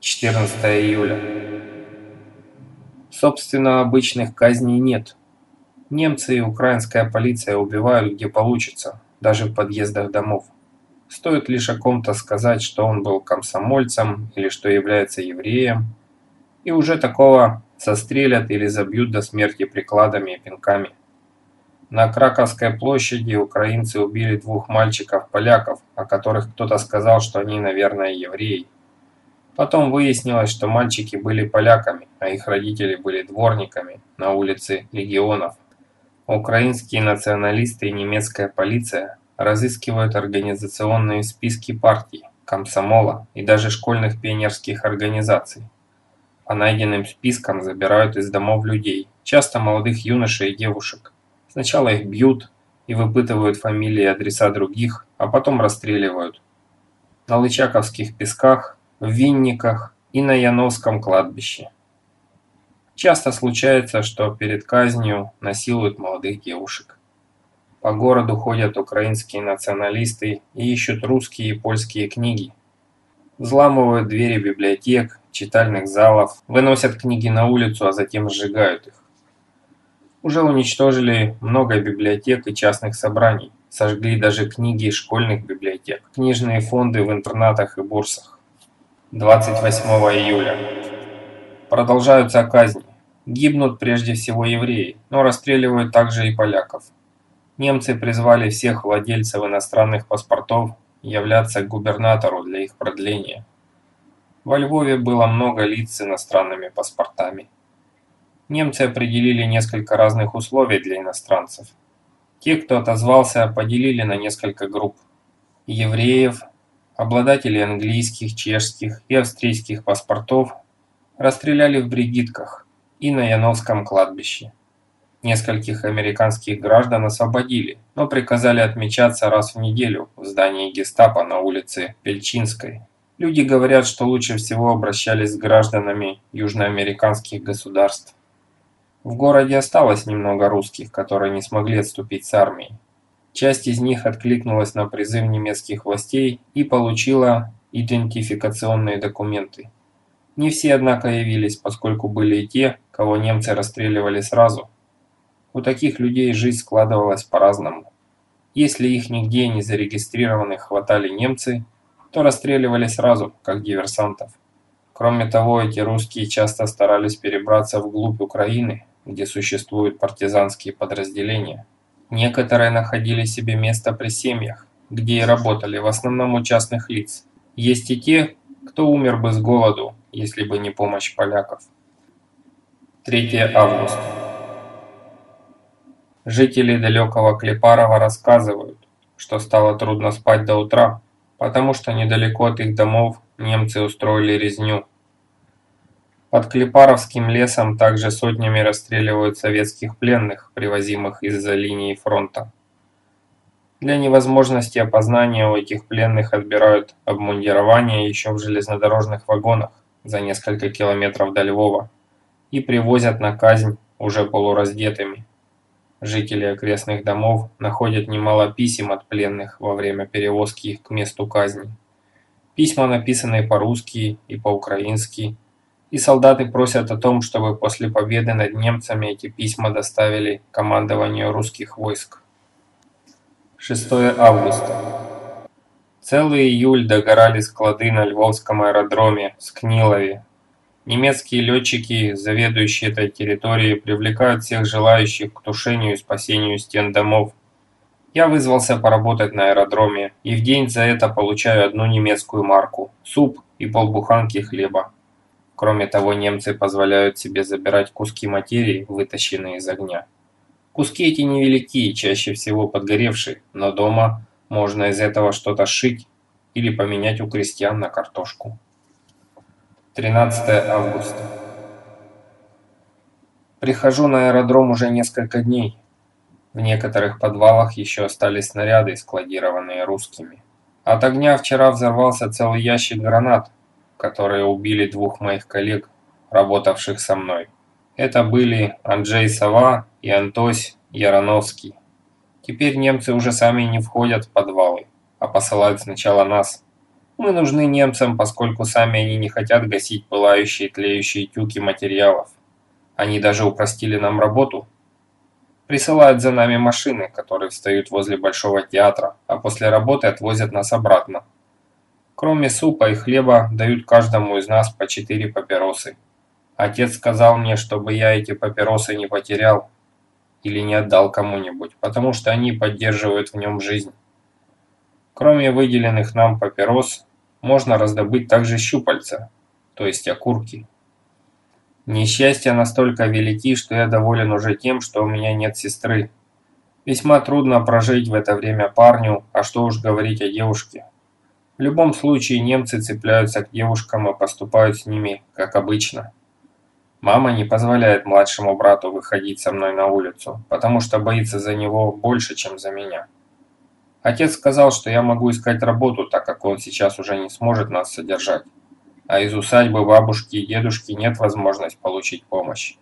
14 июля. Собственно, обычных казней нет. Немцы и украинская полиция убивают где получится, даже в подъездах домов. Стоит лишь о ком-то сказать, что он был комсомольцем или что является евреем, и уже такого застрелят или забьют до смерти прикладами и пинками. На Краковской площади украинцы убили двух мальчиков-поляков, о которых кто-то сказал, что они, наверное, евреи. Потом выяснилось, что мальчики были поляками, а их родители были дворниками на улице Легионов. Украинские националисты и немецкая полиция разыскивают организационные списки партий, комсомола и даже школьных пионерских организаций. По найденным спискам забирают из домов людей, часто молодых юношей и девушек. Сначала их бьют и выпытывают фамилии и адреса других, а потом расстреливают. На Лычаковских песках, в Винниках и на Яновском кладбище. Часто случается, что перед казнью насилуют молодых девушек. По городу ходят украинские националисты и ищут русские и польские книги. Взламывают двери библиотек, читальных залов, выносят книги на улицу, а затем сжигают их. Уже уничтожили много библиотек и частных собраний, сожгли даже книги школьных библиотек, книжные фонды в интернатах и бурсах. 28 июля. Продолжаются казни. Гибнут прежде всего евреи, но расстреливают также и поляков. Немцы призвали всех владельцев иностранных паспортов являться к губернатору для их продления. Во Львове было много лиц с иностранными паспортами. Немцы определили несколько разных условий для иностранцев. Те, кто отозвался, поделили на несколько групп. Евреев, обладателей английских, чешских и австрийских паспортов расстреляли в бригитках и на Яновском кладбище. Нескольких американских граждан освободили, но приказали отмечаться раз в неделю в здании гестапо на улице Пельчинской. Люди говорят, что лучше всего обращались с гражданами южноамериканских государств. В городе осталось немного русских, которые не смогли отступить с армией. Часть из них откликнулась на призыв немецких властей и получила идентификационные документы. Не все, однако, явились, поскольку были и те, кого немцы расстреливали сразу – у таких людей жизнь складывалась по-разному. Если их нигде не зарегистрированных хватали немцы, то расстреливали сразу, как диверсантов. Кроме того, эти русские часто старались перебраться вглубь Украины, где существуют партизанские подразделения. Некоторые находили себе место при семьях, где и работали, в основном у частных лиц. Есть и те, кто умер бы с голоду, если бы не помощь поляков. 3 августа. Жители далекого Клепарова рассказывают, что стало трудно спать до утра, потому что недалеко от их домов немцы устроили резню. Под Клепаровским лесом также сотнями расстреливают советских пленных, привозимых из-за линии фронта. Для невозможности опознания у этих пленных отбирают обмундирование еще в железнодорожных вагонах за несколько километров до Львова и привозят на казнь уже полураздетыми. Жители окрестных домов находят немало писем от пленных во время перевозки их к месту казни. Письма написаны по-русски и по-украински, и солдаты просят о том, чтобы после победы над немцами эти письма доставили командованию русских войск. 6 августа. Целый июль догорали склады на Львовском аэродроме в Скнилове, Немецкие летчики, заведующие этой территорией, привлекают всех желающих к тушению и спасению стен домов. Я вызвался поработать на аэродроме, и в день за это получаю одну немецкую марку, суп и полбуханки хлеба. Кроме того, немцы позволяют себе забирать куски материи, вытащенные из огня. Куски эти невелики, чаще всего подгоревшие, но дома можно из этого что-то сшить или поменять у крестьян на картошку. 13 августа. Прихожу на аэродром уже несколько дней. В некоторых подвалах еще остались снаряды, складированные русскими. От огня вчера взорвался целый ящик гранат, которые убили двух моих коллег, работавших со мной. Это были Анджей Сова и Антось Яроновский. Теперь немцы уже сами не входят в подвалы, а посылают сначала нас. Мы нужны немцам, поскольку сами они не хотят гасить пылающие тлеющие тюки материалов. Они даже упростили нам работу. Присылают за нами машины, которые встают возле Большого театра, а после работы отвозят нас обратно. Кроме супа и хлеба дают каждому из нас по четыре папиросы. Отец сказал мне, чтобы я эти папиросы не потерял или не отдал кому-нибудь, потому что они поддерживают в нем жизнь. Кроме выделенных нам папирос, можно раздобыть также щупальца, то есть окурки. Несчастья настолько велики, что я доволен уже тем, что у меня нет сестры. Весьма трудно прожить в это время парню, а что уж говорить о девушке. В любом случае немцы цепляются к девушкам и поступают с ними, как обычно. Мама не позволяет младшему брату выходить со мной на улицу, потому что боится за него больше, чем за меня. Отец сказал, что я могу искать работу, так как он сейчас уже не сможет нас содержать. А из усадьбы бабушки и дедушки нет возможности получить помощь.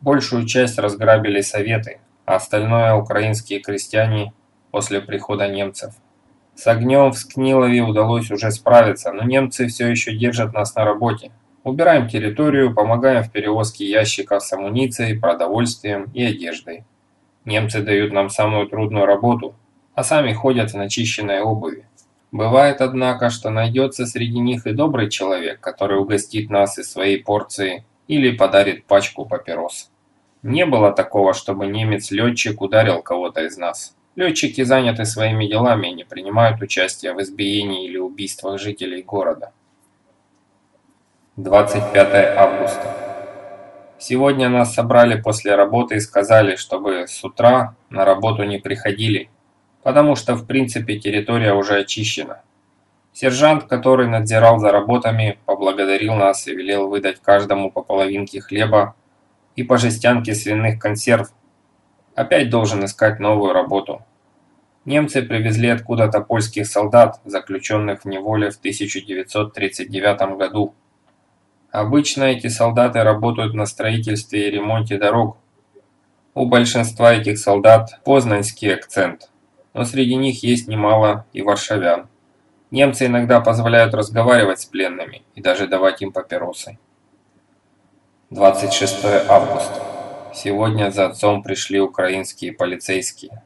Большую часть разграбили советы, а остальное украинские крестьяне после прихода немцев. С огнем в Скнилове удалось уже справиться, но немцы все еще держат нас на работе. Убираем территорию, помогаем в перевозке ящиков с амуницией, продовольствием и одеждой. Немцы дают нам самую трудную работу, а сами ходят в начищенной обуви. Бывает, однако, что найдется среди них и добрый человек, который угостит нас из своей порции или подарит пачку папирос. Не было такого, чтобы немец-летчик ударил кого-то из нас. Летчики заняты своими делами и не принимают участия в избиении или убийствах жителей города. 25 августа. Сегодня нас собрали после работы и сказали, чтобы с утра на работу не приходили, потому что в принципе территория уже очищена. Сержант, который надзирал за работами, поблагодарил нас и велел выдать каждому по половинке хлеба и по жестянке свиных консерв опять должен искать новую работу. Немцы привезли откуда-то польских солдат, заключенных в неволе в 1939 году. Обычно эти солдаты работают на строительстве и ремонте дорог. У большинства этих солдат познанский акцент, но среди них есть немало и варшавян. Немцы иногда позволяют разговаривать с пленными и даже давать им папиросы. 26 августа. Сегодня за отцом пришли украинские полицейские.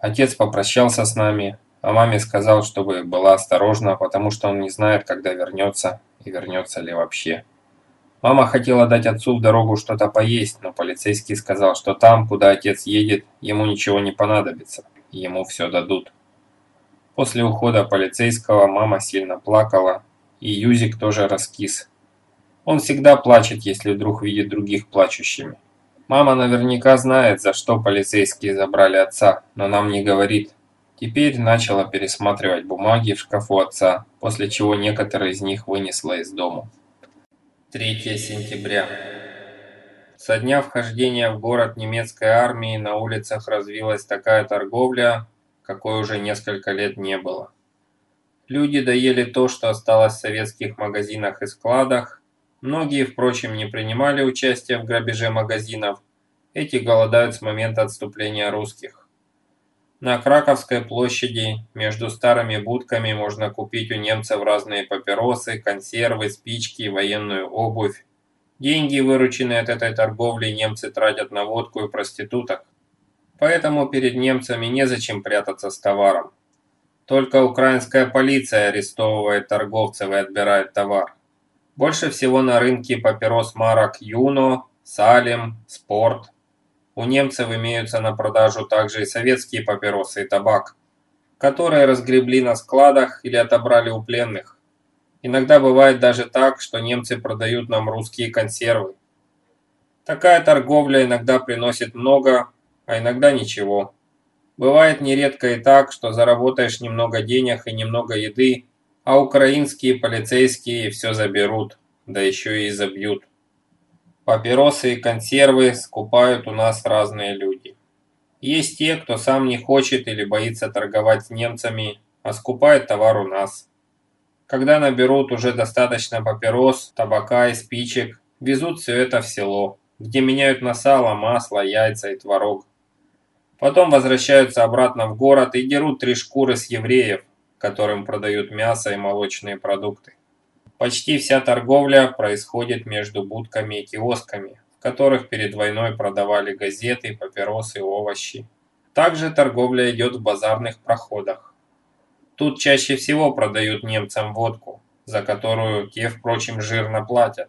Отец попрощался с нами, а маме сказал, чтобы была осторожна, потому что он не знает, когда вернется и вернется ли вообще. Мама хотела дать отцу в дорогу что-то поесть, но полицейский сказал, что там, куда отец едет, ему ничего не понадобится, и ему все дадут. После ухода полицейского мама сильно плакала, и Юзик тоже раскис. Он всегда плачет, если вдруг видит других плачущими. Мама наверняка знает, за что полицейские забрали отца, но нам не говорит. Теперь начала пересматривать бумаги в шкафу отца, после чего некоторые из них вынесла из дома. 3 сентября. Со дня вхождения в город немецкой армии на улицах развилась такая торговля, какой уже несколько лет не было. Люди доели то, что осталось в советских магазинах и складах, Многие, впрочем, не принимали участия в грабеже магазинов, эти голодают с момента отступления русских. На Краковской площади между старыми будками можно купить у немцев разные папиросы, консервы, спички, военную обувь. Деньги, вырученные от этой торговли, немцы тратят на водку и проституток. Поэтому перед немцами незачем прятаться с товаром. Только украинская полиция арестовывает торговцев и отбирает товар. Больше всего на рынке папирос марок Юно, Салем, Спорт. У немцев имеются на продажу также и советские папиросы и табак, которые разгребли на складах или отобрали у пленных. Иногда бывает даже так, что немцы продают нам русские консервы. Такая торговля иногда приносит много, а иногда ничего. Бывает нередко и так, что заработаешь немного денег и немного еды, а украинские полицейские все заберут, да еще и забьют. Папиросы и консервы скупают у нас разные люди. Есть те, кто сам не хочет или боится торговать с немцами, а скупает товар у нас. Когда наберут уже достаточно папирос, табака и спичек, везут все это в село, где меняют на сало, масло, яйца и творог. Потом возвращаются обратно в город и дерут три шкуры с евреев, которым продают мясо и молочные продукты. Почти вся торговля происходит между будками и киосками, в которых перед войной продавали газеты, папиросы, овощи. Также торговля идет в базарных проходах. Тут чаще всего продают немцам водку, за которую те, впрочем, жирно платят.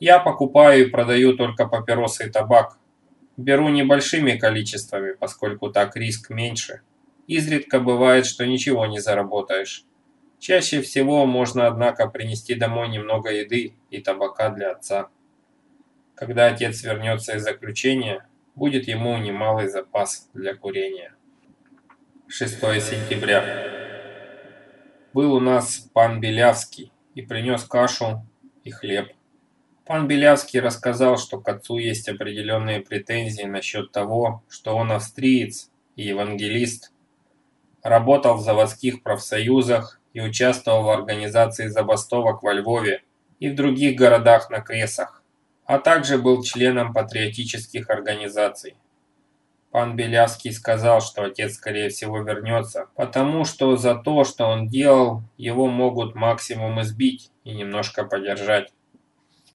Я покупаю и продаю только папиросы и табак. Беру небольшими количествами, поскольку так риск меньше. Изредка бывает, что ничего не заработаешь. Чаще всего можно, однако, принести домой немного еды и табака для отца. Когда отец вернется из заключения, будет ему немалый запас для курения. 6 сентября. Был у нас пан Белявский и принес кашу и хлеб. Пан Белявский рассказал, что к отцу есть определенные претензии насчет того, что он австриец и евангелист, работал в заводских профсоюзах и участвовал в организации забастовок во Львове и в других городах на Кресах, а также был членом патриотических организаций. Пан Белявский сказал, что отец скорее всего вернется, потому что за то, что он делал, его могут максимум избить и немножко подержать.